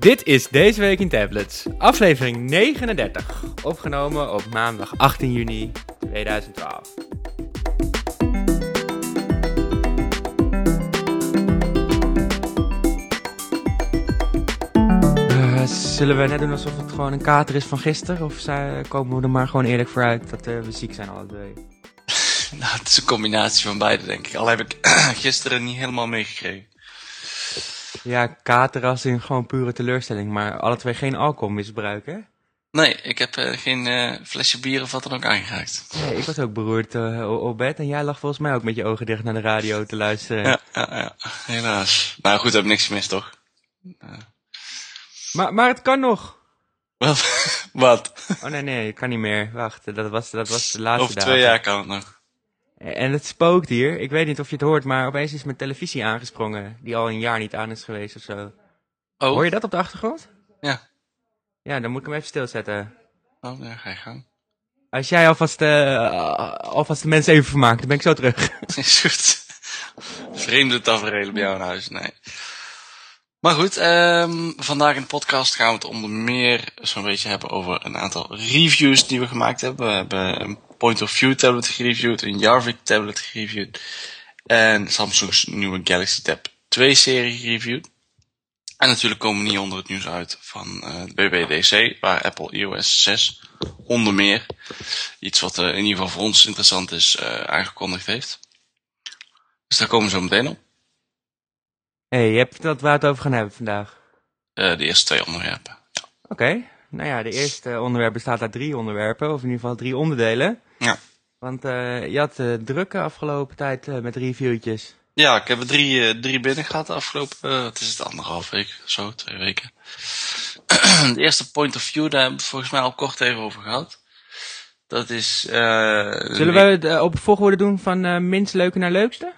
Dit is Deze Week in Tablets, aflevering 39, opgenomen op maandag 18 juni 2012. Eh, zullen we net doen alsof het gewoon een kater is van gisteren? Of komen we er maar gewoon eerlijk voor uit dat eh, we ziek zijn alle twee? Nou, het is een combinatie van beide, denk ik. Al heb ik gisteren niet helemaal meegekregen. Ja, kater als in gewoon pure teleurstelling, maar alle twee geen alcohol misbruiken, hè? Nee, ik heb eh, geen eh, flesje bier of wat dan ook aangeraakt. Nee, ik was ook beroerd o- op bed en jij lag volgens mij ook met je ogen dicht naar de radio te luisteren. Ja, ja, ja, helaas. Nou goed, heb ik niks gemist, toch? Maar, maar het kan nog. Wat? wat? Oh nee, nee, het kan niet meer. Wacht, dat was, dat was de laatste Over dag. twee jaar kan het nog. En het spookt hier. Ik weet niet of je het hoort, maar opeens is mijn televisie aangesprongen. Die al een jaar niet aan is geweest of zo. Oh, Hoor je dat op de achtergrond? Ja. Ja, dan moet ik hem even stilzetten. oh ja, ga je gang. Als jij alvast, eh, alvast de mensen even vermaakt, dan ben ik zo terug. Is goed. Vreemde tafereelen bij jou in huis, nee. Maar goed, ehm, vandaag in de podcast gaan we het onder meer zo'n beetje hebben over een aantal reviews die we gemaakt hebben. We hebben een Point of View tablet gereviewd, een Jarvik tablet gereviewd en Samsung's nieuwe Galaxy Tab 2 serie gereviewd. En natuurlijk komen we niet onder het nieuws uit van eh WWDC, waar Apple iOS 6 onder meer, iets wat eh, in ieder geval voor ons interessant is, eh, aangekondigd heeft. Dus daar komen we zo meteen op. Hey, je hebt verteld waar we het over gaan hebben vandaag. De eerste twee onderwerpen. Ja. Oké, nou ja, de eerste onderwerp bestaat uit drie onderwerpen, of in ieder geval drie onderdelen. Ja. Want eh, je had uh, drukke afgelopen tijd uh, met reviewtjes. Ja, ik heb er drie, drie binnen gehad de afgelopen, het is het anderhalf week, zo, twee weken. de eerste point of view, daar hebben we volgens mij al kort even over gehad. Dat is... Uh, Zullen we het uh, op volgorde doen van uh, minst leuke naar leukste?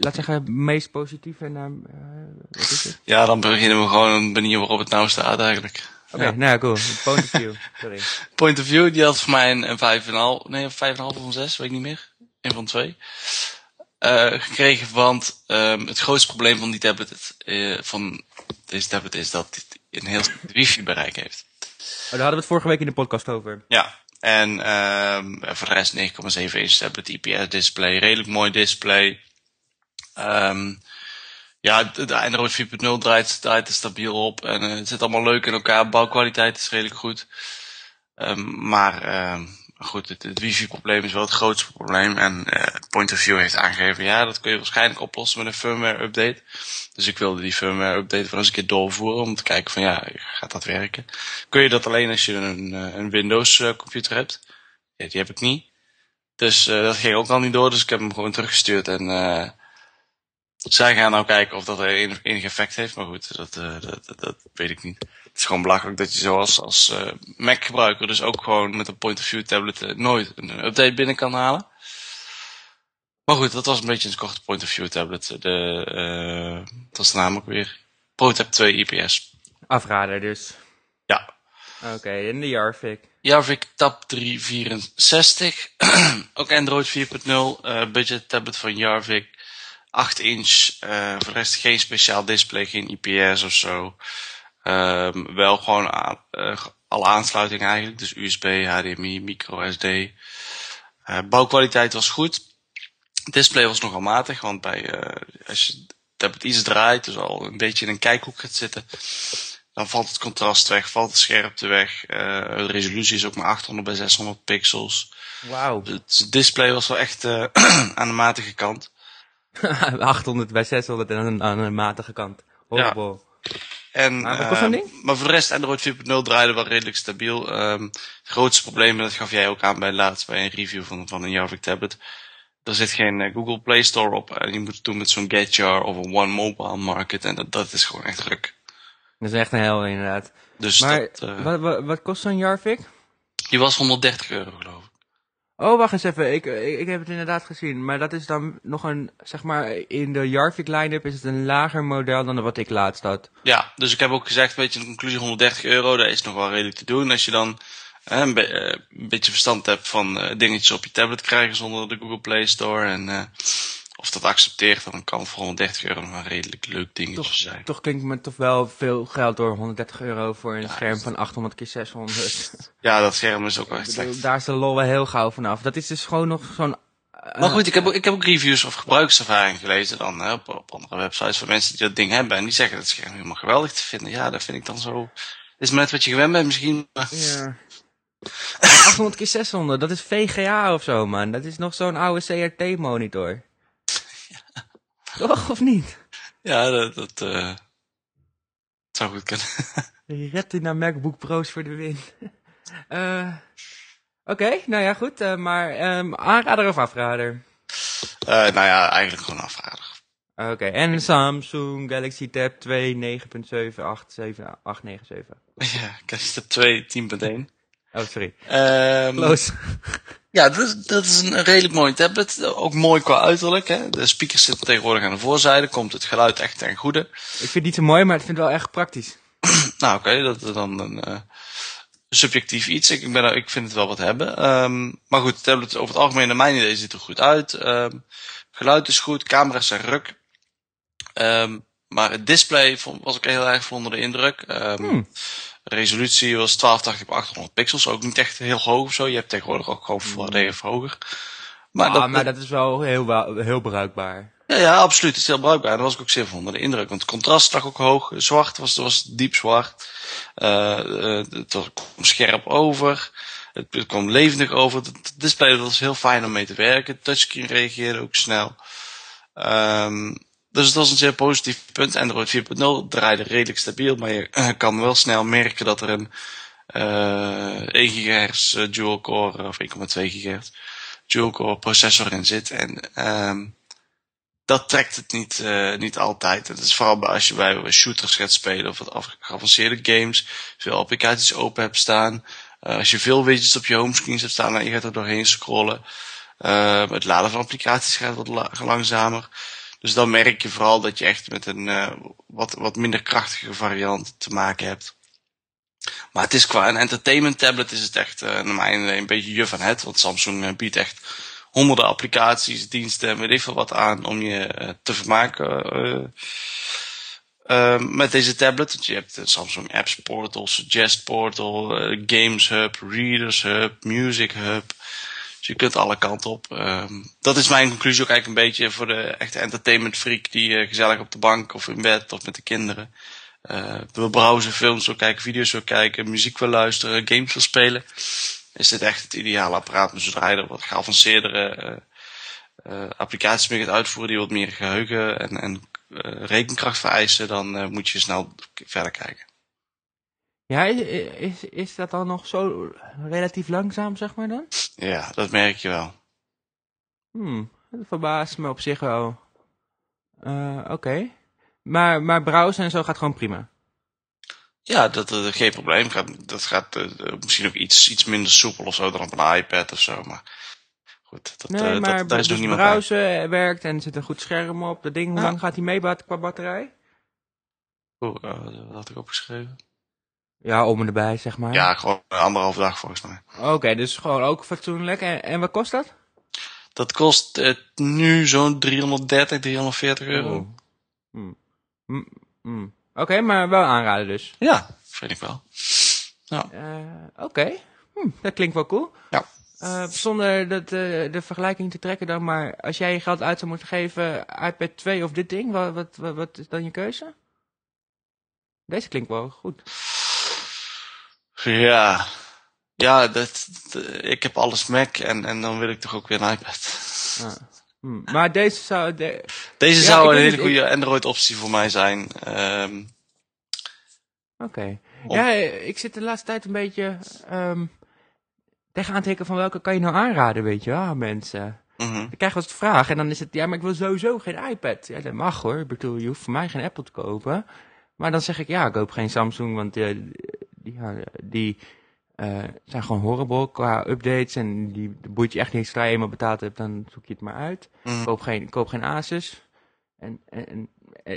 Laat zeggen, meest positieve naar... wat is het? Ja, dan beginnen we gewoon een manier waarop het nou staat eigenlijk. Oké, okay, ja. nou cool. Point of view, sorry. Point of view, die had voor mij een, een 5,5, nee, een 5,5 of een 6, weet ik niet meer. Een van twee. Uh, gekregen, want um, het grootste probleem van die tablet, uh, van deze tablet is dat dit een heel wifi bereik heeft. Oh, daar hadden we het vorige week in de podcast over. Ja, en um, voor de rest 9,7 inch tablet, IPS display, redelijk mooi display. Um, ja, de Android 4.0 draait, draait er stabiel op en uh, het zit allemaal leuk in elkaar. Bouwkwaliteit is redelijk goed. Um, maar uh, goed, het, wifi-probleem is wel het grootste probleem. En uh, Point of View heeft aangegeven, ja, dat kun je waarschijnlijk oplossen met een firmware-update. Dus ik wilde die firmware-update voor eens een keer doorvoeren om te kijken van, ja, gaat dat werken? Kun je dat alleen als je een, een Windows-computer hebt? Ja, die heb ik niet. Dus dat ging ook al niet door, dus ik heb hem gewoon teruggestuurd en... Zij gaan nou kijken of dat enig, enig effect heeft, maar goed, dat, uh, dat, dat, dat, weet ik niet. Het is gewoon belachelijk dat je zoals als uh, Mac-gebruiker dus ook gewoon met een point-of-view tablet uh, nooit een update binnen kan halen. Maar goed, dat was een beetje een korte point-of-view tablet. De, uh, dat was ook weer. ProTab 2 IPS. Afrader dus. Ja. Oké, okay, en de Jarvik. Jarvik Tab 364. ook Android 4.0. budget tablet van Jarvik. 8 inch, uh, voor de rest geen speciaal display, geen IPS of zo. Um, wel gewoon aan, uh, alle aansluitingen eigenlijk, dus USB, HDMI, micro SD. Uh, bouwkwaliteit was goed. Display was nogal matig, want bij, als je tablet iets draait, dus al een beetje in een kijkhoek gaat zitten, dan valt het contrast weg, valt de scherpte weg. de resolutie is ook maar 800 bij 600 pixels. Wauw. Het display was wel echt aan de matige kant. 800 bij 600 en aan, aan een matige kant. Horrible. Ja. En, uh, maar voor de rest, Android 4.0 draaide wel redelijk stabiel. Um, het grootste probleem, dat gaf jij ook aan bij laatst bij een review van, van een Jarvik tablet. Er zit geen uh, Google Play Store op en je moet het doen met zo'n Getjar of een One Mobile Market en dat, dat is gewoon echt druk. Dat is echt een hel inderdaad. Dus maar dat, uh, wat, wat, wat kost zo'n Jarvik? Die was 130 euro geloof ik. Oh, wacht eens even. Ik, ik, heb het inderdaad gezien. Maar dat is dan nog een, zeg maar, in de Jarvik line-up is het een lager model dan wat ik laatst had. Ja, dus ik heb ook gezegd, weet je, de conclusie 130 euro, dat is nog wel redelijk te doen. Als je dan eh, een, een, beetje verstand hebt van uh, dingetjes op je tablet krijgen zonder de Google Play Store en uh, of dat accepteert, dan kan voor 130 euro nog een redelijk leuk dingetje Toch, zijn. toch klinkt me toch wel veel geld door 130 euro voor een scherm van 800 keer 600. Ja, dat scherm is ook wel echt slecht. daar is de lol wel heel gauw vanaf. Dat is dus gewoon nog zo'n... eh, Maar goed, ik heb, ook- ik heb ook reviews of gebruikservaring gelezen dan hè, op, op andere websites van mensen die dat ding hebben. En die zeggen dat scherm helemaal geweldig te vinden. Ja, dat vind ik dan zo... Is maar net wat je gewend bent misschien. Ja. 800 keer 600, dat is VGA of zo, man. Dat is nog zo'n oude CRT-monitor. Toch, of niet? Ja, dat, dat eh, zou goed kunnen. Retina MacBook Pro's voor de win. Eh, Oké, nou ja, goed. eh, maar ehm, aanrader of afrader? Nou ja, eigenlijk gewoon afrader. Oké, en Samsung Galaxy Tab 2 9.7878897. Ja, Galaxy 2 10.1. Oh, sorry. Ehm, Close. Ja, dat is, dat is een redelijk mooi tablet. Ook mooi qua uiterlijk. Hè. De speakers zitten tegenwoordig aan de voorzijde. Komt het geluid echt ten goede. Ik vind het niet zo mooi, maar ik vind het wel echt praktisch. Nou, oké, dat is dan een eh, subjectief iets. Ik, ben, ik vind het wel wat hebben. Ehm, maar goed, de tablet over het algemeen, naar mijn idee, ziet er goed uit. Ehm, geluid is goed, camera's zijn ruk. Ehm, maar het display vond, was ik heel erg van onder de indruk. Hmm. Resolutie was 1280 op 800 pixels. Ook niet echt heel hoog of zo. Je hebt tegenwoordig ook gewoon Full HD of hoger. Maar, Ah, dat, maar dat is wel heel, wel- heel bruikbaar. ja, ja, absoluut. Het is heel bruikbaar. Daar was ik ook zeer van onder de indruk. Want het contrast lag ook hoog. Zwart was, was diep zwart. Eh, eh, het was, kwam scherp over. Het, het kwam levendig over. Het display was heel fijn om mee te werken. Het touchscreen reageerde ook snel. Ehm, dus het was een zeer positief punt. Android 4.0 draaide redelijk stabiel. Maar je eh, kan wel snel merken dat er een eh 1 GHz dual core of 1,2 GHz dual core processor in zit. En ehm dat trekt het niet, eh, niet altijd. Het is vooral als je bij shooters gaat spelen of wat geavanceerde games, veel applicaties open hebt staan. Eh, als je veel widgets op je homescreen hebt staan en je gaat er doorheen scrollen. Eh, het laden van applicaties gaat wat la- langzamer. Dus dan merk je vooral dat je echt met een eh, wat, wat minder krachtige variant te maken hebt. Maar het is qua een entertainment tablet is het echt eh naar mijn een beetje je van het. Want Samsung eh, biedt echt honderden applicaties, diensten en weet ik wat aan om je te vermaken met deze tablet. Want je hebt de Samsung Apps Portal, Suggest Portal, Games Hub, Readers Hub, Music Hub. Dus je kunt alle kanten op. Ehm, dat is mijn conclusie ook eigenlijk een beetje voor de echte entertainment freak die eh, gezellig op de bank of in bed of met de kinderen eh, wil browsen, films wil kijken, video's wil kijken, muziek wil luisteren, games wil spelen. Is dit echt het ideale apparaat. Maar zodra je er wat geavanceerdere eh, applicaties mee gaat uitvoeren die wat meer geheugen en, en rekenkracht vereisen, dan moet je snel verder kijken. Ja, is, is, is dat dan nog zo relatief langzaam, zeg maar dan? Ja, dat merk je wel. Hmm, dat verbaast me op zich wel. Eh, Oké. Maar, maar browsen en zo gaat gewoon prima. Ja, dat, dat geen probleem. Gaat, dat gaat eh, misschien ook iets, iets minder soepel of zo dan op een iPad of zo. Maar goed, dat, Nee, eh, maar dat, daar is dus bij. browsen werkt en er zit een goed scherm op. Dat ding, hoe Ja. lang gaat hij mee qua batterij? Oeh, eh, wat had ik opgeschreven? Ja, om en erbij, zeg maar. Ja, gewoon een anderhalf dag volgens mij. Oké, dus gewoon ook fatsoenlijk. En, en wat kost dat? Dat kost eh, nu zo'n 330, 340 euro. Oh. Hmm. Hmm, hmm. Oké, maar wel aanraden dus. Ja, vind ik wel. Ja. Eh, Oké, Hm, dat klinkt wel cool. Ja. Eh, zonder dat, eh, de vergelijking te trekken dan, maar als jij je geld uit zou moeten geven, iPad 2 of dit ding, wat, wat, wat, wat is dan je keuze? Deze klinkt wel goed. Ja, ja dat, dat- ik heb alles Mac en, en dan wil ik toch ook weer een iPad. Ah. Hm, Maar deze zou... De... Deze Ja, zou een hele goede Android optie voor mij zijn. Ehm, Oké. Om- Ja, ik zit de laatste tijd een beetje ehm tegenaan te van welke kan je nou aanraden, weet je wel, mensen. Dan krijg je wel eens de vraag en dan is het, ja, maar ik wil sowieso geen iPad. Ja, dat mag hoor. Ik bedoel, je hoeft voor mij geen Apple te kopen. Maar dan zeg ik, ja, ik koop geen Samsung, want eh, die, die eh, zijn gewoon horrible qua updates. En die boeit je echt niet. Zodra je eenmaal betaald hebt, dan zoek je het maar uit. Mhm. Koop geen, koop geen Asus. En, en, en,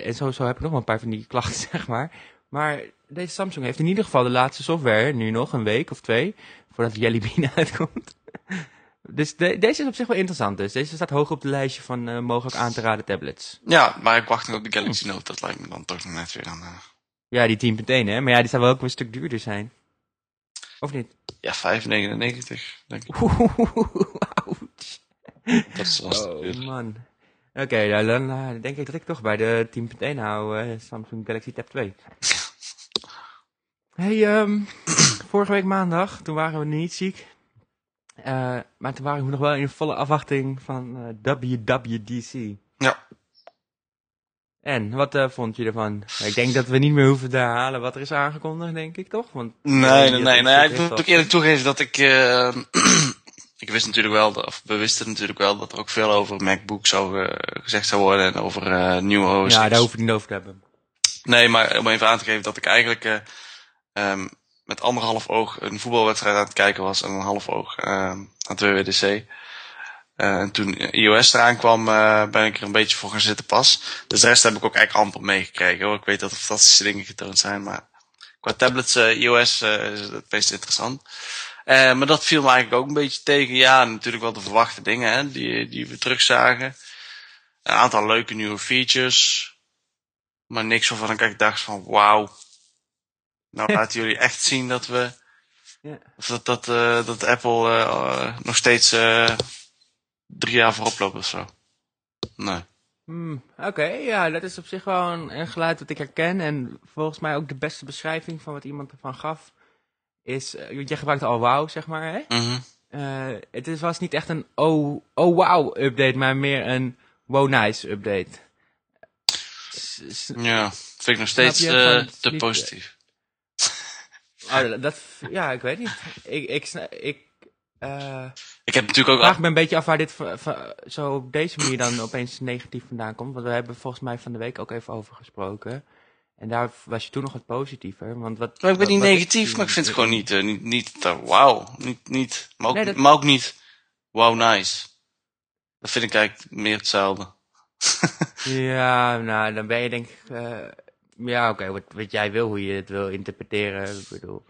en zo, zo heb ik nog wel een paar van die klachten, zeg maar. Maar deze Samsung heeft in ieder geval de laatste software, nu nog een week of twee, voordat Jelly Bean uitkomt. Dus de- deze is op zich wel interessant. Dus deze staat hoog op de lijstje van eh, mogelijk aan te raden tablets. Ja, maar ik wacht nog op de Galaxy Note. Dat lijkt me dan toch net weer dan... eh, Ja, die 10.1 hè. Maar ja, die zou wel ook een stuk duurder zijn. Of niet? ja, 5,99 denk ik. Ouch. Dat is wel Oh man. Oké, nou, dan eh, denk ik dat ik toch bij de 10.1 hou. eh, Samsung Galaxy Tab 2. Hey, ehm, vorige week maandag, toen waren we niet ziek. Eh, maar toen waren we nog wel in volle afwachting van WWDC. Ja. En, wat eh, vond je ervan? Ik denk dat we niet meer hoeven te herhalen wat er is aangekondigd, denk ik, toch? Want, Nee, nee, nee. nee ik moet ook eerlijk toegeven dat ik... eh, ik wist natuurlijk wel, of we wisten natuurlijk wel dat er ook veel over MacBook zou, eh, gezegd zou worden en over eh nieuwe OS. Ja, daar hoef ik niet over te hebben. Nee, maar om even aan te geven dat ik eigenlijk eh, ehm, met anderhalf oog een voetbalwedstrijd aan het kijken was en een half oog ehm, aan het WWDC. Eh, en toen iOS eraan kwam, eh, ben ik er een beetje voor gaan zitten pas. Dus de rest heb ik ook eigenlijk amper meegekregen hoor. Ik weet dat er fantastische dingen getoond zijn, maar qua tablets eh, iOS is het meest interessant. Maar dat viel me eigenlijk ook een beetje tegen. Ja, natuurlijk wel de verwachte dingen hè, die, die we terugzagen. Een aantal leuke nieuwe features. Maar niks waarvan ik echt dacht van wauw. Nou laten jullie echt zien dat we. Ja. Of dat, dat, dat Apple nog steeds drie jaar voorop loopt of zo. Nee. Hmm, Oké, ja, dat is op zich wel een, een geluid dat ik herken. En volgens mij ook de beste beschrijving van wat iemand ervan gaf. Is, want jij gebruikt al wow, zeg maar, hè? Mhm. Eh, het is, was niet echt een oh, oh wow update, maar meer een wow nice update. S- Ja, vind ik nog steeds je? eh, te positief. oh, dat, ja, ik weet niet. Ik, ik, ik Ik heb natuurlijk ook vraag me een beetje af waar dit zo op deze manier dan opeens negatief vandaan komt. Want we hebben volgens mij van de week ook even over gesproken. En daar was je toen nog wat positiever. Want wat, Maar ik ben wat- niet wat negatief, maar ik vind het gewoon niet, eh, niet, niet eh, wauw. Niet, niet, maar, ook, Nee, dat- maar ook niet wow nice. Dat vind ik eigenlijk meer hetzelfde. Ja, nou, dan ben je denk ik... eh, ja, oké, wat, wat jij wil, hoe je het wil interpreteren. Ik bedoel...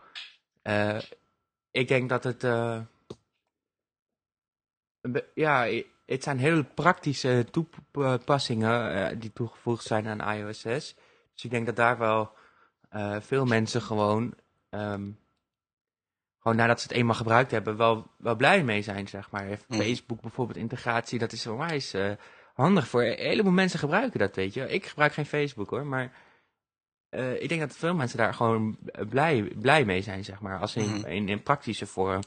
ik denk dat het... ja, het zijn hele praktische toepassingen eh, die toegevoegd zijn aan iOS 6. Dus ik denk dat daar wel eh, veel mensen gewoon... ehm, gewoon nadat ze het eenmaal gebruikt hebben, wel, wel blij mee zijn, zeg maar. Mhm. Facebook bijvoorbeeld, integratie, dat is onwijs eh handig voor... Een heleboel mensen gebruiken dat, weet je. Ik gebruik geen Facebook, hoor, maar... ik denk dat veel mensen daar gewoon blij, blij mee zijn, zeg maar. Als in, in, in praktische vorm.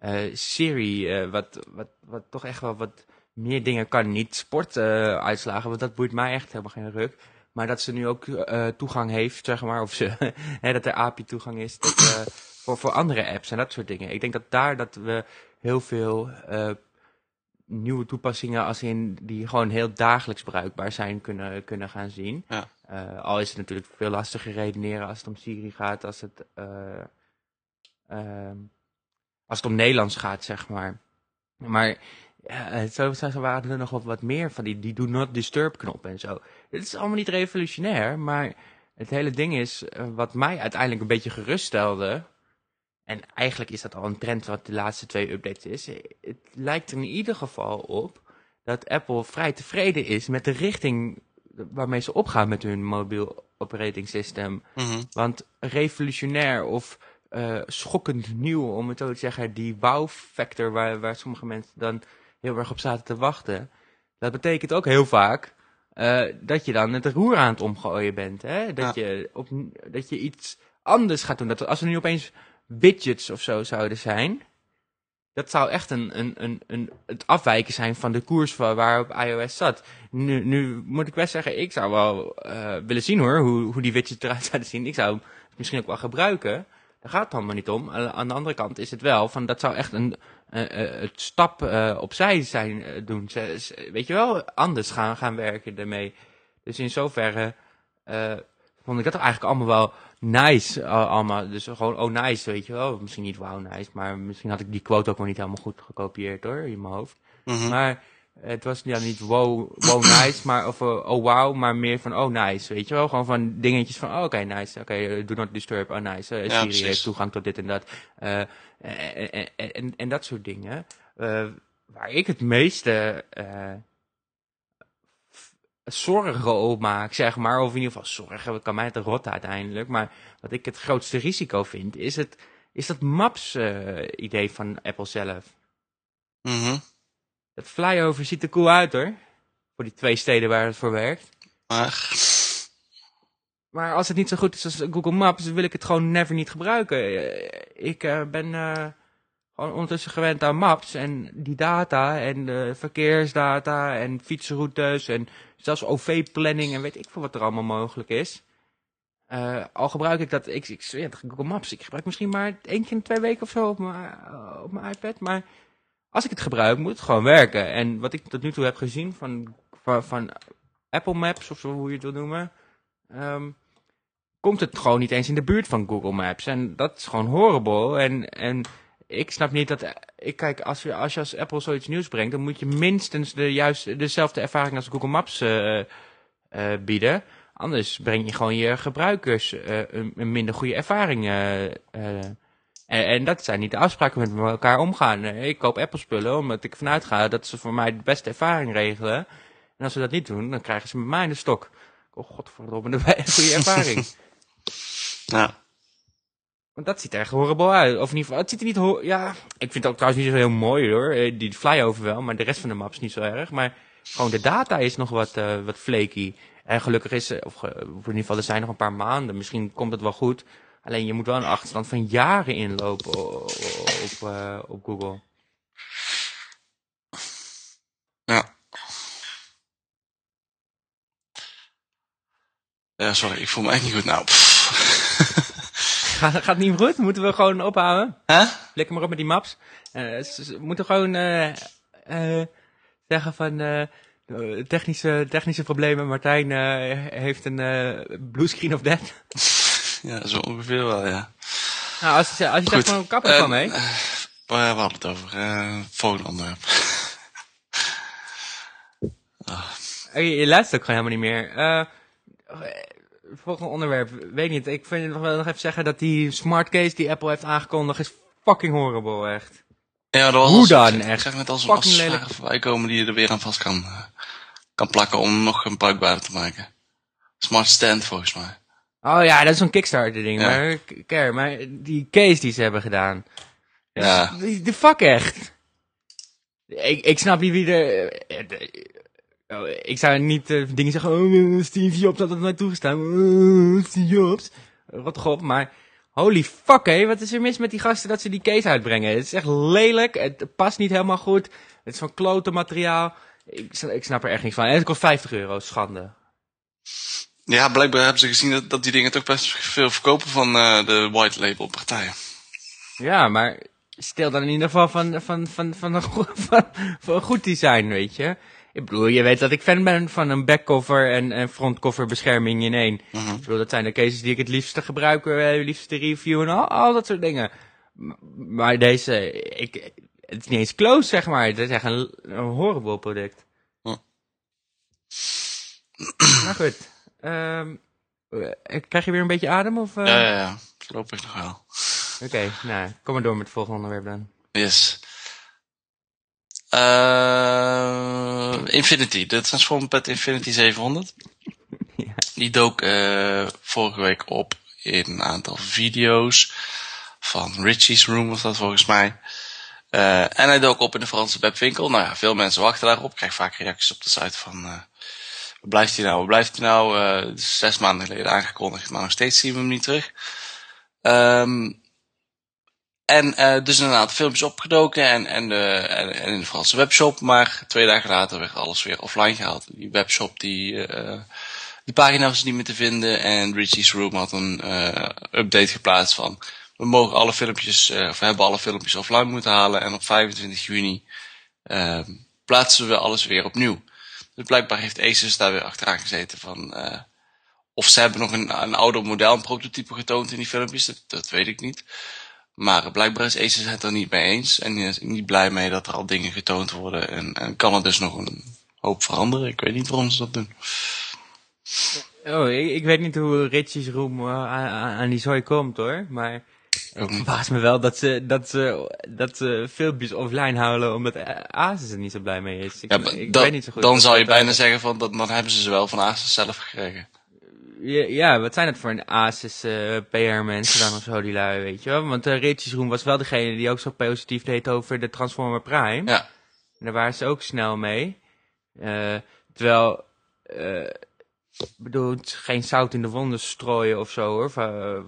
Eh, Siri, eh, wat, wat, wat toch echt wel wat meer dingen kan. Niet sportuitslagen, want dat boeit mij echt helemaal geen ruk. Maar dat ze nu ook eh, toegang heeft, zeg maar. Of ze, hè, dat er API-toegang is dat, eh, voor, voor andere apps en dat soort dingen. Ik denk dat daar dat we heel veel nieuwe toepassingen als in die gewoon heel dagelijks bruikbaar zijn kunnen, kunnen gaan zien. Ja. Al is het natuurlijk veel lastiger redeneren als het om Siri gaat, als het, eh, ehm, als het om Nederlands gaat, zeg maar. Maar ja, eh, zo, waren er nog wat, wat meer van die, die do not disturb knop en zo. Het is allemaal niet revolutionair, maar het hele ding is, eh, wat mij uiteindelijk een beetje geruststelde, en eigenlijk is dat al een trend wat de laatste twee updates is, het lijkt er in ieder geval op dat Apple vrij tevreden is met de richting waarmee ze opgaan met hun mobiel operating system. Mhm. Want revolutionair of eh, schokkend nieuw, om het zo te zeggen, die wow-factor waar, waar sommige mensen dan heel erg op zaten te wachten, dat betekent ook heel vaak eh, dat je dan het roer aan het omgooien bent. Hè? Dat, je op, dat je iets anders gaat doen. Dat als er nu opeens widgets of zo zouden zijn, dat zou echt een, een, een, een, het afwijken zijn van de koers waar- waarop iOS zat. Nu, nu moet ik best zeggen, ik zou wel eh, willen zien hoor, hoe, hoe die widgets eruit zouden zien. Ik zou het misschien ook wel gebruiken. Daar gaat het allemaal niet om. Aan de andere kant is het wel, van dat zou echt een, eh, eh, het stap eh, opzij zijn doen. Ze, weet je wel, anders gaan, gaan werken ermee. Dus in zoverre vond ik dat eigenlijk allemaal wel nice. al- allemaal. Dus gewoon, oh nice, weet je wel. Misschien niet wow nice, maar misschien had ik die quote ook wel niet helemaal goed gekopieerd hoor, in mijn hoofd. Mhm. Maar het was ja, niet wow, wow nice, maar of eh, oh wow, maar meer van oh nice, weet je wel? Gewoon van dingetjes van oh, oké nice, oké, eh, do not disturb, oh nice, Siri precies. heeft toegang tot dit en dat. En, en, dat soort dingen. Waar ik het meeste uh, zorgen op maak, zeg maar. Of in ieder geval zorgen, wat kan mij het rot uiteindelijk. Maar wat ik het grootste risico vind, is, het, is dat Maps-idee uh, van Apple zelf. Mm Dat flyover ziet er cool uit hoor. Voor die twee steden waar het voor werkt. Maar... Maar als het niet zo goed is als Google Maps, wil ik het gewoon never niet gebruiken. Ik uh, ben uh, gewoon ondertussen gewend aan maps en die data en verkeersdata en fietsroutes en zelfs OV-planning en weet ik veel wat er allemaal mogelijk is. Uh, al gebruik ik dat, ik, ik zweer Google Maps, ik gebruik misschien maar één keer in twee weken of zo op mijn, op mijn iPad, maar als ik het gebruik moet het gewoon werken. En wat ik tot nu toe heb gezien van, van, van Apple Maps of zo, hoe je het wil noemen, um, komt het gewoon niet eens in de buurt van Google Maps. En dat is gewoon horrible. En, en ik snap niet dat. Ik kijk, als je, als je als Apple zoiets nieuws brengt, dan moet je minstens de juiste, dezelfde ervaring als Google Maps uh, uh, bieden. Anders breng je gewoon je gebruikers uh, een, een, minder goede ervaring. En, en, dat zijn niet de afspraken met elkaar omgaan. Ik koop Apple spullen omdat ik vanuit ga dat ze voor mij de beste ervaring regelen. En als ze dat niet doen, dan krijgen ze met mij in de stok. Oh godverdomme, een goede ervaring. Ja. Want dat ziet er echt horrible uit. Of in ieder geval, het ziet er niet Ja, ik vind het ook trouwens niet zo heel mooi hoor. Die flyover wel, maar de rest van de maps niet zo erg. Maar gewoon de data is nog wat, uh, wat flaky. En gelukkig is, of in ieder geval, er zijn nog een paar maanden. Misschien komt het wel goed. Alleen je moet wel een achterstand van jaren inlopen op, op, uh, op Google. Ja. Ja, sorry, ik voel me echt niet goed nou. gaat, gaat het niet goed? Moeten we gewoon ophouden? Huh? Lekker maar op met die maps. Uh, we moeten gewoon uh, uh, zeggen van technische, technische problemen. Martijn heeft een blue screen of death. ja, zo ongeveer wel, ja. Nou, als, je, als je zegt van kappen van mee. we hadden het over. volgende onderwerp. oh. je, je luistert ook gewoon helemaal niet meer volgende onderwerp. Weet niet. Ik vind nog wel nog even zeggen dat die smart case die Apple heeft aangekondigd is fucking horrible, echt. Ja, dat was Hoe dan, echt? Ik zeg net als vragen voorbij komen die je er weer aan vast kan, uh, kan plakken om nog een bruikbaarder te maken. Smart stand volgens mij. Oh ja, dat is zo'n Kickstarter ding. Ja. Maar, care, maar die case die ze hebben gedaan. Ja. De fuck echt. Ik, ik snap niet wie er... Oh, ik zou niet uh, dingen zeggen, oh, Steve Jobs had het mij toegestaan. Oh, Steve Jobs. Wat op, maar holy fuck hé, wat is er mis met die gasten dat ze die case uitbrengen? Het is echt lelijk, het past niet helemaal goed. Het is van klote materiaal. Ik, ik snap er echt niks van. En het kost 50 euro, schande. Ja, blijkbaar hebben ze gezien dat, dat die dingen toch best veel verkopen van uh, de white label partijen. Ja, maar stel dan in ieder geval van, van, van, van, een, van, van een goed design, weet je. Ik bedoel, je weet dat ik fan ben van een backcover en, en frontcover bescherming in één. -huh. Ik bedoel, dat zijn de cases die ik het liefste gebruik, het liefste review en al, al dat soort dingen. Maar deze, ik, het is niet eens close, zeg maar. Het is echt een, een horrible product. Nou goed. Um, krijg je weer een beetje adem? Of, uh... Ja, ja, ja. Voorlopig nog wel. Oké, okay, nou, kom maar door met het volgende onderwerp dan. Yes. Uh, Infinity, de Transformer Infinity 700. Ja. Die dook uh, vorige week op in een aantal video's. Van Richie's Room was dat volgens mij. Uh, en hij dook op in de Franse webwinkel. Nou ja, veel mensen wachten daarop. Ik krijg vaak reacties op de site van... Blijft hij nou? Blijft hij nou? Uh, zes maanden geleden aangekondigd, maar nog steeds zien we hem niet terug. Um, en uh, dus een aantal filmpjes opgedoken en, en, en, in de Franse webshop. Maar twee dagen later werd alles weer offline gehaald. Die webshop, die, uh, die pagina was niet meer te vinden. En Richie's Room had een update geplaatst van... We mogen alle filmpjes, of we hebben alle filmpjes offline moeten halen. En op 25 juni plaatsen we alles weer opnieuw. Dus blijkbaar heeft Asus daar weer achteraan gezeten van... of ze hebben nog een, een ouder model, een prototype getoond in die filmpjes. Dat, weet ik niet. Maar blijkbaar is Asus het er niet mee eens en is niet blij mee dat er al dingen getoond worden. En, kan er dus nog een hoop veranderen. Ik weet niet waarom ze dat doen. Oh, ik, weet niet hoe Richie's Room uh, aan, aan, die zooi komt hoor. Maar Ook niet. verbaast me wel dat ze, dat ze, dat ze filmpjes offline houden omdat eh, Asus er niet zo blij mee is. Ik, Ja, ik weet niet zo goed. Dan zou je dat, bijna eh, zeggen van, dat, dan hebben ze ze wel van Asus zelf gekregen. Ja, ja, wat zijn het voor een Asus eh, PR-mensen dan of zo, die lui, weet je wel? Want uh, Richie's Room was wel degene die ook zo positief deed over de Transformer Prime. Ja. En daar waren ze ook snel mee. Eh, terwijl, eh, ik bedoel, geen zout in de wonden strooien of zo hoor, van,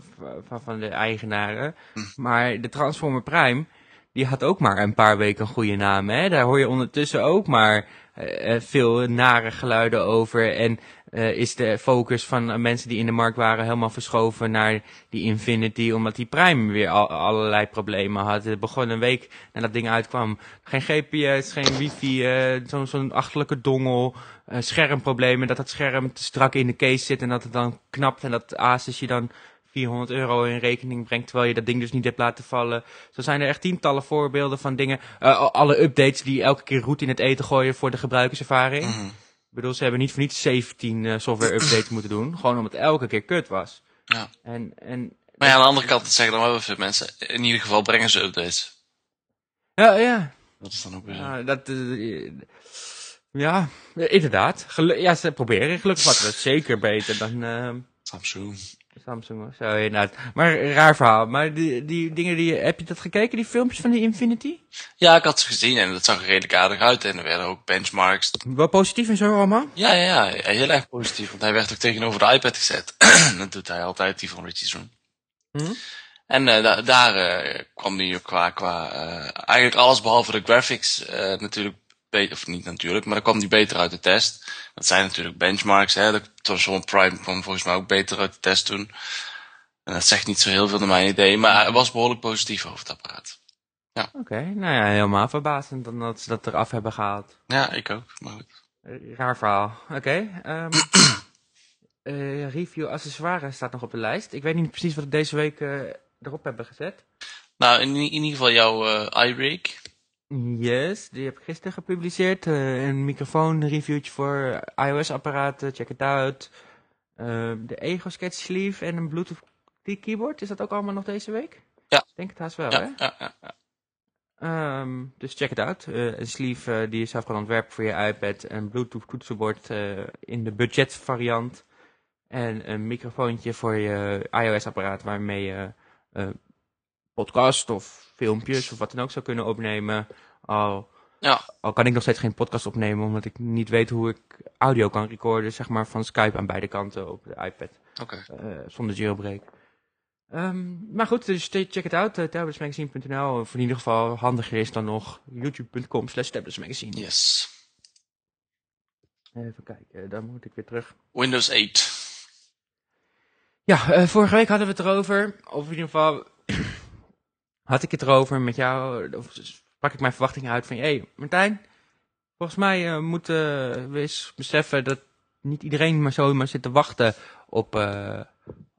van, van de eigenaren. Hm. Maar de Transformer Prime, die had ook maar een paar weken een goede naam. Hè? Daar hoor je ondertussen ook maar eh, eh, veel nare geluiden over. En eh, is de focus van mensen die in de markt waren helemaal verschoven naar die Infinity, omdat die Prime weer al, allerlei problemen had. Het begon een week nadat ding uitkwam. Geen GPS, geen wifi, zo'n zo'n achterlijke dongel, eh, schermproblemen, dat het scherm te strak in de case zit en dat het dan knapt en dat Asus je dan 400 euro in rekening brengt, terwijl je dat ding dus niet hebt laten vallen. Zo zijn er echt tientallen voorbeelden van dingen. Eh, alle updates die elke keer roet in het eten gooien voor de gebruikerservaring. Mhm. Ik bedoel, ze hebben niet voor niets 17 eh, software updates moeten doen. Gewoon omdat het elke keer kut was. Ja. En, en, Maar ja, aan de andere kant, dat zeggen dan wel veel mensen. In ieder geval brengen ze updates. ja, ja. Dat is dan ook weer. Ja, dat, eh, ja, inderdaad. Gelu- ja, ze proberen. Gelukkig wat het zeker beter dan eh, Samsung. Samsung zo, inderdaad. Maar een raar verhaal. Maar die, die dingen die, heb je dat gekeken, die filmpjes van die Infinity? Ja, ik had ze gezien en dat zag er redelijk aardig uit. En er werden ook benchmarks. Wel positief en zo allemaal? Ja, ja, ja, heel erg positief. Want hij werd ook tegenover de iPad gezet. dat doet hij altijd, die van Richie's Room. Hm? En eh, da- daar eh, kwam hij qua, qua eh, eigenlijk alles behalve de graphics eh, natuurlijk beter, of niet natuurlijk, maar dan kwam die beter uit de test. Dat zijn natuurlijk benchmarks, hè. De Transform Prime kwam volgens mij ook beter uit de test toen. En dat zegt niet zo heel veel naar mijn idee, maar hij was behoorlijk positief over het apparaat. Oké, nou ja, helemaal verbazend dan dat ze dat eraf hebben gehaald. Ja, ik ook, maar goed. Eh, Raar verhaal. Oké. ehm, eh, review accessoires staat nog op de lijst. Ik weet niet precies wat we deze week eh, erop hebben gezet. Nou, in, in ieder geval jouw eh iRig. Yes, die heb ik gisteren gepubliceerd. Eh, een microfoon reviewtje voor iOS-apparaten, check it out. Eh, de Ego Sketch Sleeve en een Bluetooth keyboard. Is dat ook allemaal nog deze week? Ja. Ik denk het haast wel, hè? Ja, ja, ja. Ehm, dus check it out. Eh, een sleeve die je zelf kan ontwerpen voor je iPad. Een Bluetooth toetsenbord in de budget variant. En een microfoontje voor je iOS-apparaat waarmee je podcast of filmpjes of wat dan ook zou kunnen opnemen. Al, Ja. al kan ik nog steeds geen podcast opnemen omdat ik niet weet hoe ik audio kan recorden, zeg maar van Skype aan beide kanten op de iPad. Oké. Eh, zonder jailbreak. Ehm, maar goed, dus check it out. Uh, tabletsmagazine.nl. Of in ieder geval handiger is dan nog youtube.com slash tabletsmagazine. Yes. Even kijken, dan moet ik weer terug. Windows 8. Ja, eh, vorige week hadden we het erover. Of in ieder geval had ik het erover met jou. Of sprak ik mijn verwachtingen uit van... Hé, hey, Martijn. Volgens mij eh, moeten we eens beseffen dat niet iedereen maar zo maar zit te wachten op, eh,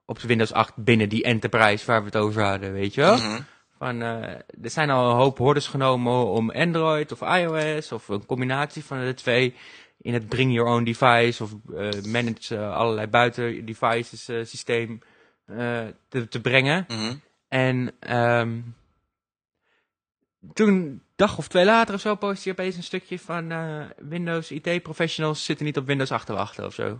op Windows 8 binnen die enterprise waar we het over hadden, weet je wel? Mhm. Van, eh, er zijn al een hoop hordes genomen om Android of iOS of een combinatie van de twee in het bring your own device of eh, manage allerlei buiten devices systeem te, te brengen. Mhm. En ehm toen, een dag of twee later of zo, postte je opeens een stukje van eh, Windows IT professionals zitten niet op Windows 8 te wachten of zo.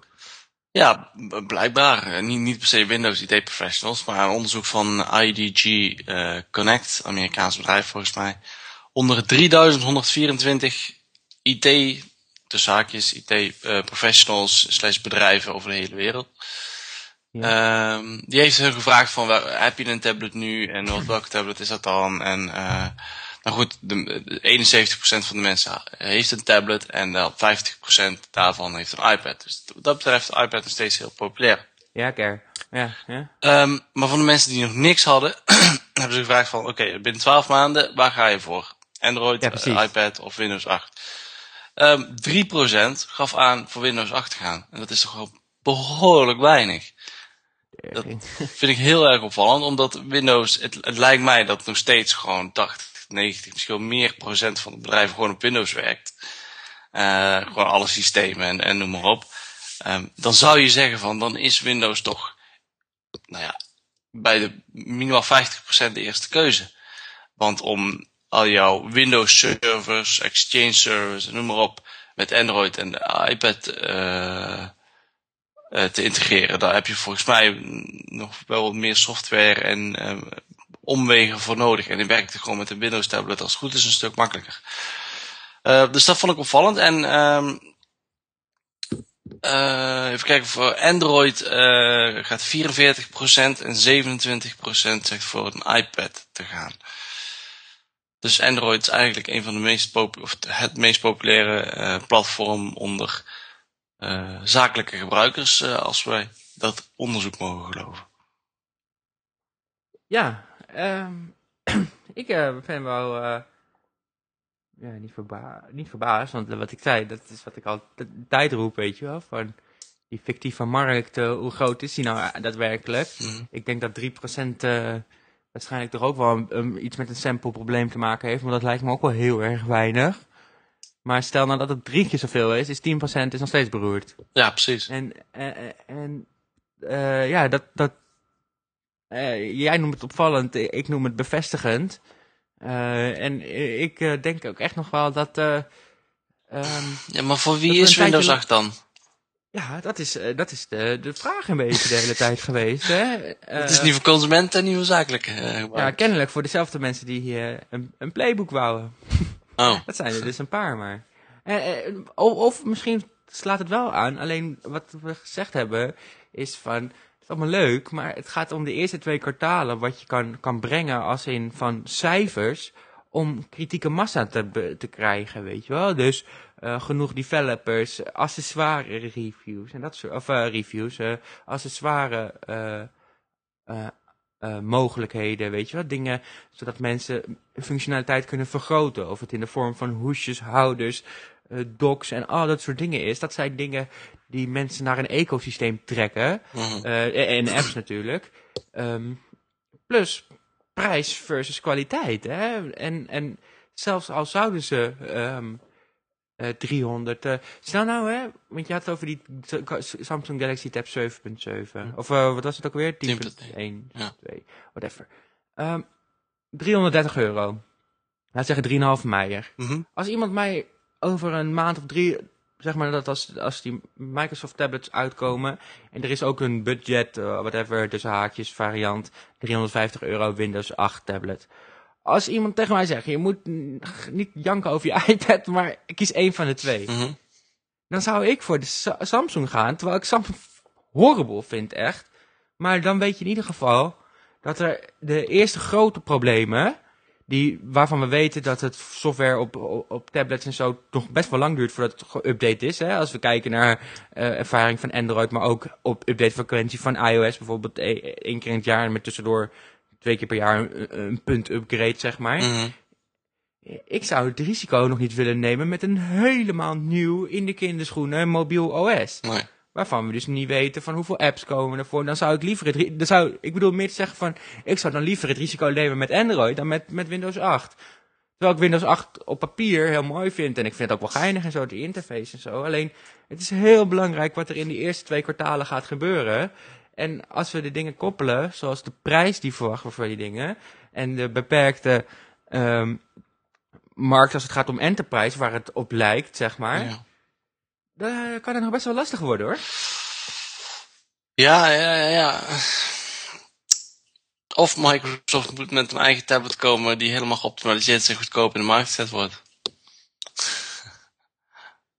Ja, blijkbaar. Eh, Niet, niet per se Windows IT Professionals, maar een onderzoek van IDG eh, Connect, Amerikaans bedrijf volgens mij. Onder 3124 IT, de zaakjes, IT professionals slash bedrijven over de hele wereld. Ehm, die heeft hun gevraagd van, heb je een tablet nu en wat, welke tablet is dat dan? En eh nou goed, de, de 71% van de mensen heeft een tablet en wel 50% daarvan heeft een iPad. Dus wat dat betreft de iPad nog steeds heel populair. Ja, ker. Ja, ja. Ehm, maar van de mensen die nog niks hadden, hebben ze gevraagd van, oké, binnen 12 maanden, waar ga je voor? Android, eh, iPad of Windows 8? Ehm 3% gaf aan voor Windows 8 te gaan. En dat is toch wel behoorlijk weinig. Dat vind ik heel erg opvallend, omdat Windows, het, het lijkt mij dat nog steeds gewoon 80, 90, misschien meer procent van de bedrijven gewoon op Windows werkt. Eh, gewoon alle systemen en, en noem maar op. Ehm, dan zou je zeggen van, dan is Windows toch, nou ja, bij de minimaal 50% de eerste keuze. Want om al jouw Windows servers, Exchange servers, noem maar op, met Android en de iPad uh, te integreren, daar heb je volgens mij nog wel wat meer software en uh, omwegen voor nodig. En die werkt gewoon met een Windows tablet als het goed is een stuk makkelijker. dus dat vond ik opvallend. En uh, even kijken, voor Android gaat 44% en 27% zegt voor een iPad te gaan. Dus Android is eigenlijk een van de meest of het meest populaire platform onder zakelijke gebruikers, als wij dat onderzoek mogen geloven. Ja, um, ik ben wel ja, niet, verba niet verbaasd, want wat ik zei, dat is wat ik al tijd roep, weet je wel. Van die fictieve markt, uh, hoe groot is die nou daadwerkelijk? Mm. Ik denk dat 3% uh, waarschijnlijk toch ook wel een, iets met een sample probleem te maken heeft, maar dat lijkt me ook wel heel erg weinig. Maar stel nou dat het drie keer zoveel is, is 10% is nog steeds beroerd. Ja, precies. En, en, en uh, ja, dat, dat jij noemt het opvallend, ik noem het bevestigend. Uh, en ik denk ook echt nog wel dat... Um, ja, maar voor wie is Windows 8 dan? Ja, dat is, dat is de, de vraag een beetje de hele tijd geweest. Hè? het is niet voor consumenten en niet voor zakelijke Ja, kennelijk voor dezelfde mensen die hier een, een playbook bouwen. Oh. dat zijn er dus een paar maar. Of, of misschien slaat het wel aan, alleen wat we gezegd hebben is van is allemaal leuk, maar het gaat om de eerste twee kwartalen wat je kan, kan brengen als in van cijfers om kritieke massa te, te krijgen, weet je wel. Dus uh, genoeg developers, accessoire reviews en dat soort, of uh, reviews, uh, accessoire mogelijkheden, weet je wel. Dingen zodat mensen functionaliteit kunnen vergroten. Of het in de vorm van hoesjes, houders, docs en al dat soort dingen is. Dat zijn dingen die mensen naar een ecosysteem trekken. Mm en apps natuurlijk. Um, plus prijs versus kwaliteit. Hè? En, en zelfs al zouden ze um, uh, 300... Uh, stel nou, hè, want je had het over die Samsung Galaxy Tab 7.7. Mm. Of uh, wat was het ook weer? 10.1, ja. 2, whatever. Um, 330 euro. Laat zeggen 3,5 meijer. Mm -hmm. Als iemand mij over een maand of drie zeg maar dat als, als die Microsoft tablets uitkomen en er is ook een budget, whatever, tussen haakjes variant, 350 euro Windows 8 tablet. Als iemand tegen mij zegt, je moet niet janken over je iPad, maar kies één van de twee. Mm -hmm. Dan zou ik voor de Sa Samsung gaan, terwijl ik Samsung horrible vind echt. Maar dan weet je in ieder geval dat er de eerste grote problemen die, waarvan we weten dat het software op, op, tablets en zo nog best wel lang duurt voordat het geüpdate is. Hè? Als we kijken naar uh, ervaring van Android, maar ook op update frequentie van iOS. Bijvoorbeeld e, één keer in het jaar en met tussendoor twee keer per jaar een, een punt upgrade, zeg maar. Mm -hmm. Ik zou het risico nog niet willen nemen met een helemaal nieuw in de kinderschoenen mobiel OS. Nee waarvan we dus niet weten van hoeveel apps komen ervoor. Dan zou ik liever het, dan zou, ik bedoel meer te zeggen van, ik zou dan liever het risico nemen met Android dan met, met Windows 8. Terwijl ik Windows 8 op papier heel mooi vind en ik vind het ook wel geinig en zo, die interface en zo. Alleen, het is heel belangrijk wat er in die eerste twee kwartalen gaat gebeuren. En als we de dingen koppelen, zoals de prijs die verwachten we voor die dingen, en de beperkte um, markt als het gaat om enterprise, waar het op lijkt, zeg maar... Ja dan kan het nog best wel lastig worden hoor. Ja, ja, ja. Of Microsoft moet met een eigen tablet komen die helemaal geoptimaliseerd is en goedkoop in de markt gezet wordt.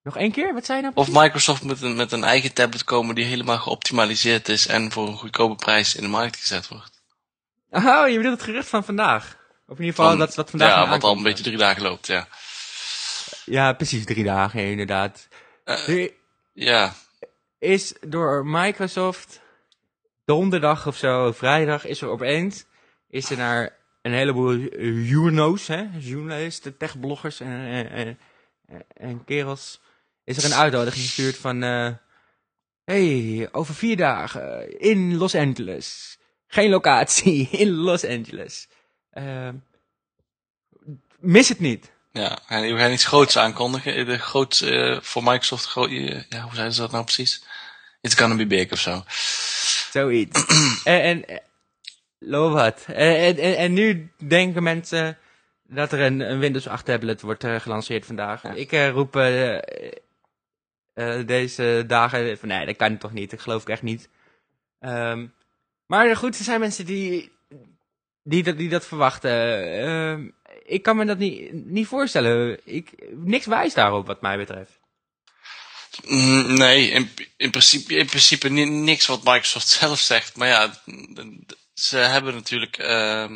Nog één keer, wat zei je nou? Of Microsoft moet een, met een eigen tablet komen die helemaal geoptimaliseerd is en voor een goedkope prijs in de markt gezet wordt. Oh, je bedoelt het gerucht van vandaag? Of in ieder geval dat wat vandaag Ja, wat al een beetje drie dagen loopt, ja. Ja, precies drie dagen inderdaad. Uh, ja. Is door Microsoft donderdag of zo, vrijdag, is er opeens, is er naar een heleboel journo's, hè, journalisten, techbloggers en, en, en, en kerels, is er een uitnodiging gestuurd van, uh, hey, over vier dagen in Los Angeles. Geen locatie, in Los Angeles. Uh, mis het niet. Ja, en we gaan iets groots aankondigen. De groot, uh, voor Microsoft, groot, uh, ja, hoe zeiden ze dat nou precies? It's gonna be big of zo. Zoiets. en, en wat. En, en, en nu denken mensen dat er een, een Windows 8 tablet wordt uh, gelanceerd vandaag. Ja. Ik roep uh, deze dagen van nee, dat kan toch niet. Ik geloof ik echt niet. Um, maar goed, er zijn mensen die, die, dat, die dat verwachten. ik kan me dat niet, niet voorstellen. Ik, niks wijst daarop wat mij betreft. Mm, Nee, in, in, principe, in principe niks wat Microsoft zelf zegt. Maar ja, ze hebben natuurlijk. Uh,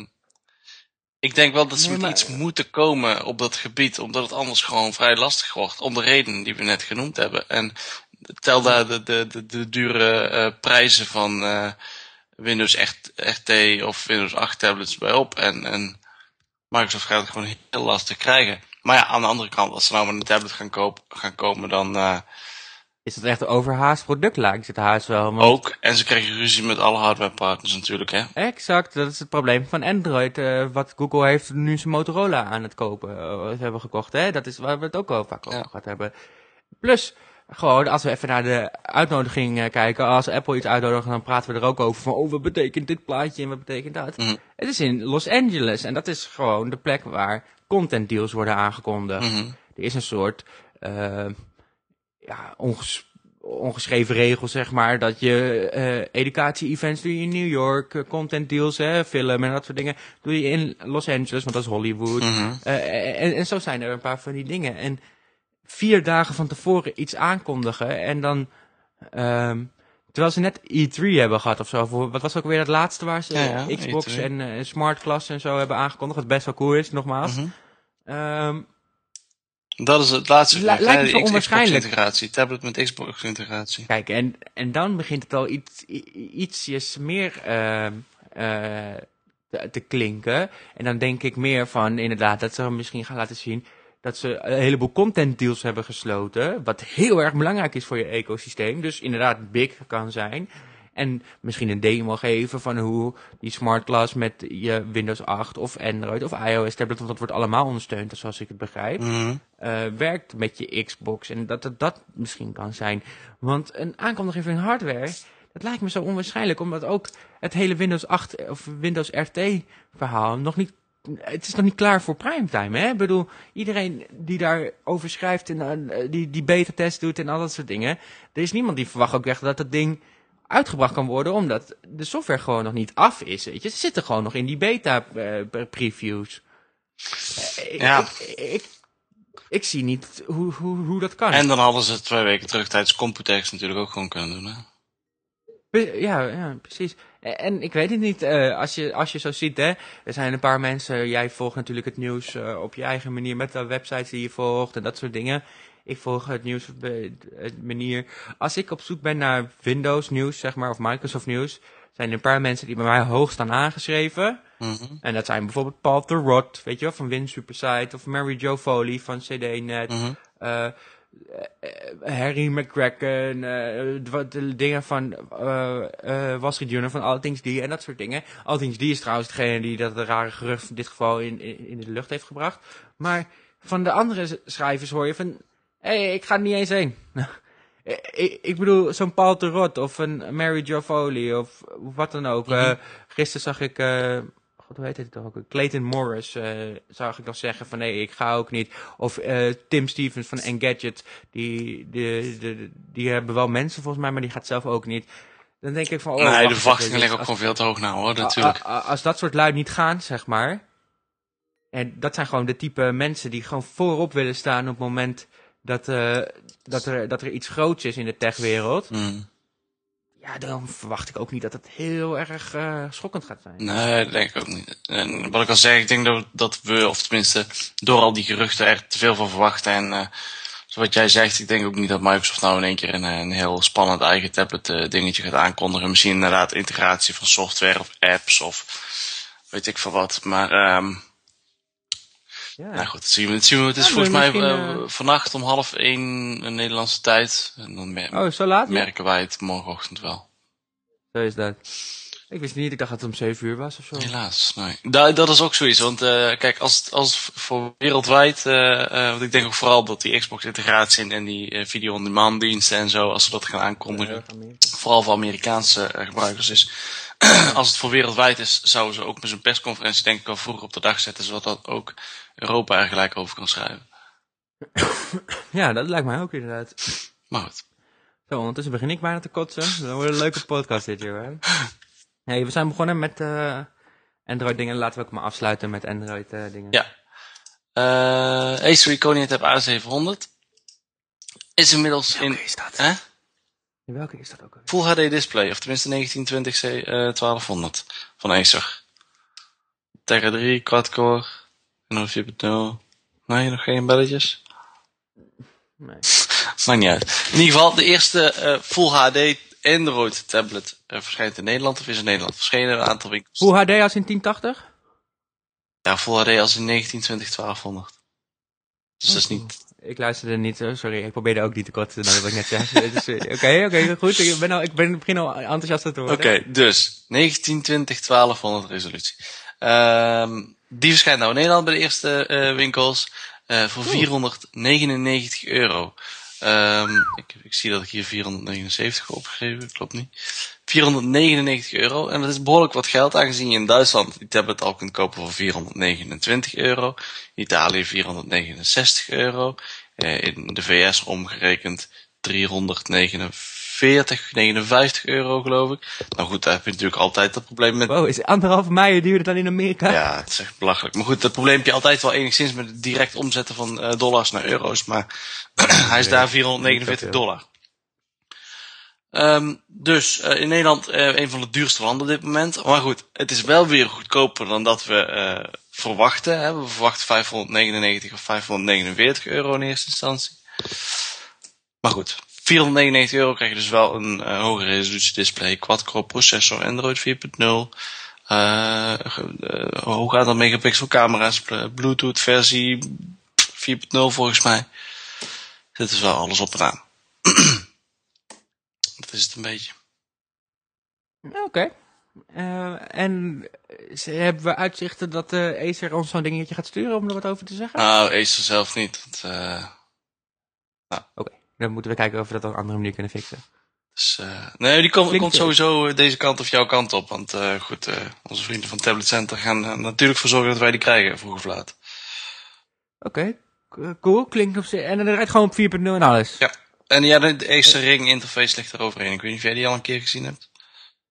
ik denk wel dat ze Nee, met maar- iets moeten komen op dat gebied, omdat het anders gewoon vrij lastig wordt. Om de redenen die we net genoemd hebben. En tel daar de, de, de, de dure eh, prijzen van eh, Windows echt, RT of Windows 8 tablets bij op. En, en Microsoft gaat het gewoon heel lastig krijgen. Maar ja, aan de andere kant, als ze nou met een tablet gaan, koop, gaan komen, dan. eh, Is het echt een overhaast product, lijkt het haast wel. want- Ook. En ze krijgen ruzie met alle hardwarepartners natuurlijk, hè. Exact, dat is het probleem van Android. eh, wat Google heeft nu zijn Motorola aan het kopen. ze hebben gekocht, hè? Dat is waar we het ook al vaak over Ja. gehad hebben. Plus, gewoon, als we even naar de uitnodiging eh, kijken. Als Apple iets uitnodigt, dan praten we er ook over van... Oh, wat betekent dit plaatje en wat betekent dat? Mhm. Het is in Los Angeles. En dat is gewoon de plek waar content deals worden aangekondigd. Mhm. Er is een soort ja, onges- ongeschreven regel, zeg maar, dat je eh, educatie-events doe je in New York, eh, content deals, hè, film en dat soort dingen, doe je in Los Angeles, want dat is Hollywood. Mhm. Eh, en, en zo zijn er een paar van die dingen. En vier dagen van tevoren iets aankondigen en dan... ehm, Terwijl ze net E3 hebben gehad of zo. Voor, wat was ook weer het laatste waar ze Ja, ja, Xbox E3. en Smart Class en zo hebben aangekondigd. Wat best wel cool is, nogmaals. Mhm. Ehm, Dat is het laatste. Gevecht, lijkt me zo onwaarschijnlijk. Xbox-integratie. Tablet met Xbox-integratie. Kijk, en, en dan begint het al iets, ietsjes meer ehm, eh, te, te klinken. En dan denk ik meer van, inderdaad, dat ze misschien gaan laten zien dat ze een heleboel content deals hebben gesloten. Wat heel erg belangrijk is voor je ecosysteem. Dus inderdaad big kan zijn. En misschien een demo geven van hoe die smart class met je Windows 8 of Android of iOS tablet, want dat wordt allemaal ondersteund, zoals ik het begrijp Mhm. eh, werkt met je Xbox. En dat het dat misschien kan zijn. Want een aankondiging van hardware, dat lijkt me zo onwaarschijnlijk. Omdat ook het hele Windows 8 of Windows RT verhaal nog niet... Het is nog niet klaar voor primetime, hè? Ik bedoel, iedereen die daarover schrijft en eh, die, die beta-test doet en al dat soort dingen. Er is niemand die verwacht ook echt dat dat ding uitgebracht kan worden, omdat de software gewoon nog niet af is. Weet je? Ze zitten gewoon nog in die beta-previews. Ja. Ik, ik, ik zie niet hoe, hoe, hoe dat kan. En dan hadden ze twee weken terug tijdens Computex natuurlijk ook gewoon kunnen doen, hè. Ja, ja, precies. En, ik weet het niet, eh, als, je, als je zo ziet, hè, er zijn een paar mensen, jij volgt natuurlijk het nieuws eh, op je eigen manier met de websites die je volgt en dat soort dingen. Ik volg het nieuws op de de manier. Als ik op zoek ben naar Windows nieuws, zeg maar, of Microsoft nieuws, zijn er een paar mensen die bij mij hoog staan aangeschreven. Mhm. En dat zijn bijvoorbeeld Paul de Rot, weet je wel, van Win Supersite, of Mary Jo Foley van CD-net. Mhm. eh, eh, Harry McCracken, eh, wat de dingen van eh eh Wall Street Journal, van All Things D en dat soort dingen. All Things D is trouwens degene die dat rare gerucht in dit geval in, in, in de lucht heeft gebracht. Maar van de andere schrijvers hoor je van, hey, ik ga er niet eens heen. ik, ik bedoel, zo'n Paul de Rot of een Mary Jo Foley of wat dan ook. Eh, gisteren zag ik... eh, God, hoe heet het toch ook? Clayton Morris eh, zag ik nog zeggen van nee, ik ga ook niet. Of eh, Tim Stevens van Engadget, die, die, die, die hebben wel mensen volgens mij, maar die gaat zelf ook niet. Dan denk ik van... Oh, nee, wacht de verwachtingen even, liggen ook gewoon veel te hoog nou, hoor, natuurlijk. Als dat soort lui niet gaan, zeg maar. En dat zijn gewoon de type mensen die gewoon voorop willen staan op het moment dat, eh, dat, er, dat er iets groots is in de techwereld. Mhm. Ja, dan verwacht ik ook niet dat het heel erg eh, schokkend gaat zijn. Nee, dat denk ik ook niet. En wat ik al zeg, ik denk dat, dat we, of tenminste, door al die geruchten er te veel van verwachten. En eh, zoals jij zegt, ik denk ook niet dat Microsoft nou in één keer een, een heel spannend eigen tablet dingetje gaat aankondigen. Misschien inderdaad integratie van software of apps of weet ik veel wat. Maar ehm Ja. nou goed, dat zien we. Dat zien we. Het is Ja, volgens mij eh, vannacht om half één Nederlandse tijd. En dan mer- Oh, zo laat? Merken wij het morgenochtend wel. Zo is dat. Ik wist niet, ik dacht dat het om 7 uur was of zo. Helaas, nee. Da dat is ook zoiets, want eh, kijk, als, als voor wereldwijd, eh want ik denk ook vooral dat die Xbox-integratie en, en die video-on-demand diensten en zo, als ze dat gaan aankondigen, vooral voor Amerikaanse gebruikers is, als het voor wereldwijd is, zouden ze ook met zo'n persconferentie denk ik wel vroeger op de dag zetten, zodat dat ook Europa er gelijk over kan schrijven. Ja, dat lijkt mij ook inderdaad. Maar goed. Zo, ondertussen begin ik bijna te kotsen. Dan wordt een leuke podcast dit, joh. Hey, we zijn begonnen met eh, Android dingen. Laten we ook maar afsluiten met Android eh, dingen. Ja. Eh Acer Iconia Tab A700 is inmiddels in Welke is dat? hè? In welke is dat ook alweer? Full HD display, of tenminste 1920 C eh 1200 van Acer. Tegra 3, quad-core, en 4.0. Nee, nog geen belletjes? Nee. Maakt niet uit. In ieder geval, de eerste eh, Full HD Android tablet eh, verschijnt in Nederland, of is in Nederland verschenen, een aantal winkels. Full HD als in 1080? Ja, Full HD als in 1920 1200. Dus dat is niet... Ik luisterde niet, sorry. Ik probeerde ook niet te kotsen, dat wat ik net zei. Dus, eh, Oké, oké, goed. Ik ben, al, ik ben begin al enthousiast te worden. Oké, dus 1920 1200 resolutie. Ehm die verschijnt nou in Nederland bij de eerste eh, winkels eh, voor 499 euro. Ehm ik, ik zie dat ik hier 479 heb opgegeven, klopt niet. 499 euro. En dat is behoorlijk wat geld, aangezien je in Duitsland die tablet al kunt kopen voor 429 euro. Italië 469 euro. Eh, in de VS omgerekend 349, 59 euro geloof ik. Nou goed, daar heb je natuurlijk altijd dat probleem met... Wow, is anderhalve mei duurde dan in Amerika? Ja, het is echt belachelijk. Maar goed, dat probleem heb je altijd wel enigszins met het direct omzetten van eh, dollars naar euro's. Maar hij is daar 449 dollar. Ehm, dus eh, in Nederland eh, een van de duurste landen op dit moment. Maar goed, het is wel weer goedkoper dan dat we eh, verwachten. Hè. We verwachten 599 of 549 euro in eerste instantie. Maar goed, 499 euro krijg je dus wel een eh, hogere resolutie display, quad-core processor, Android 4.0, eh ge- eh, hoog aantal megapixel camera's, bl- Bluetooth versie 4.0 volgens mij. Dit is wel alles op en aan. Dat is het een beetje. Oké. Eh, en ze- hebben we uitzichten dat eh Acer ons zo'n dingetje gaat sturen om er wat over te zeggen? Nou, Acer zelf niet. want, eh, Oké, dan moeten we kijken of we dat op een andere manier kunnen fixen. dus, eh, nee, die komt, komt sowieso eh, deze kant of jouw kant op. Want eh, goed, onze vrienden van Tablet Center gaan er natuurlijk voor zorgen dat wij die krijgen, vroeg of laat. Oké, cool. Klinkt op zich. En dan rijdt gewoon op 4.0 en alles. Ja. En ja, de Acer Ring interface ligt er overheen. Ik weet niet of jij die al een keer gezien hebt.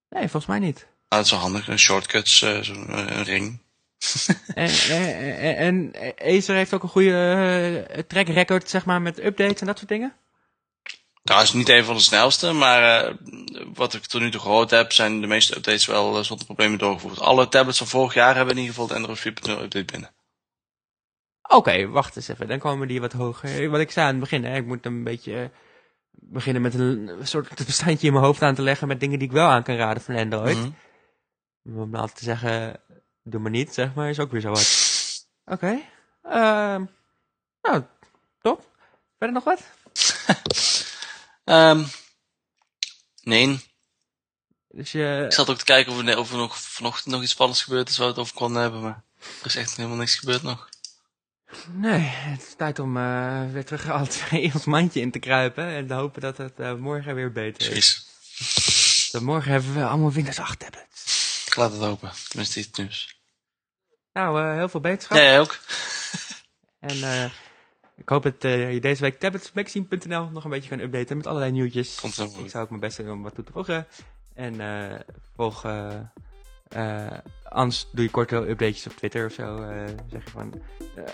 Nee, volgens mij niet. Ah, dat is wel handig. Een shortcuts, zo'n een ring. en, en, en, en Acer heeft ook een goede track record, zeg maar, met updates en dat soort dingen? Is niet een van de snelste, maar eh, wat ik tot nu toe gehoord heb, zijn de meeste updates wel eh, zonder problemen doorgevoerd. Alle tablets van vorig jaar hebben in ieder geval de Android 4.0 update binnen. Oké, wacht eens even. Dan komen die wat hoger. Wat ik zei aan het begin, hè, ik moet een beetje eh, beginnen met een soort bestandje in mijn hoofd aan te leggen met dingen die ik wel aan kan raden van Android. Mhm. Om dan te zeggen, doe maar niet, zeg maar, is ook weer zo wat. Oké. Ehm nou, top. Verder nog wat? Ehm, nee, Dus je... ik zat ook te kijken of er, of er nog vanochtend nog iets spannends gebeurd is waar we het over konden hebben, maar er is echt helemaal niks gebeurd nog. Nee, het is tijd om eh, weer terug altijd in ons mandje in te kruipen. En te hopen dat het eh, morgen weer beter is. Precies. Dan morgen hebben we allemaal Windows 8 tablets. Ik laat het open. Tenminste, het nieuws. Nou, eh, heel veel beterschap. Ja, jij ook? En eh, ik hoop dat eh, je deze week tabletsmagazine.nl nog een beetje kan updaten met allerlei nieuwtjes. Komt Ik zou ook mijn best doen om wat toe te voegen. En eh volg... eh eh, anders doe je korte updates op Twitter of zo. zeg je van...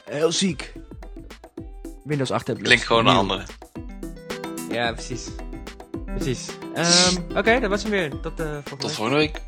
heel ziek. Windows 8 tablets. Link gewoon naar Nieuw. anderen. Ja, precies. Precies. Ehm, Oké, dat was hem weer. Tot de volgende Tot week. volgende week.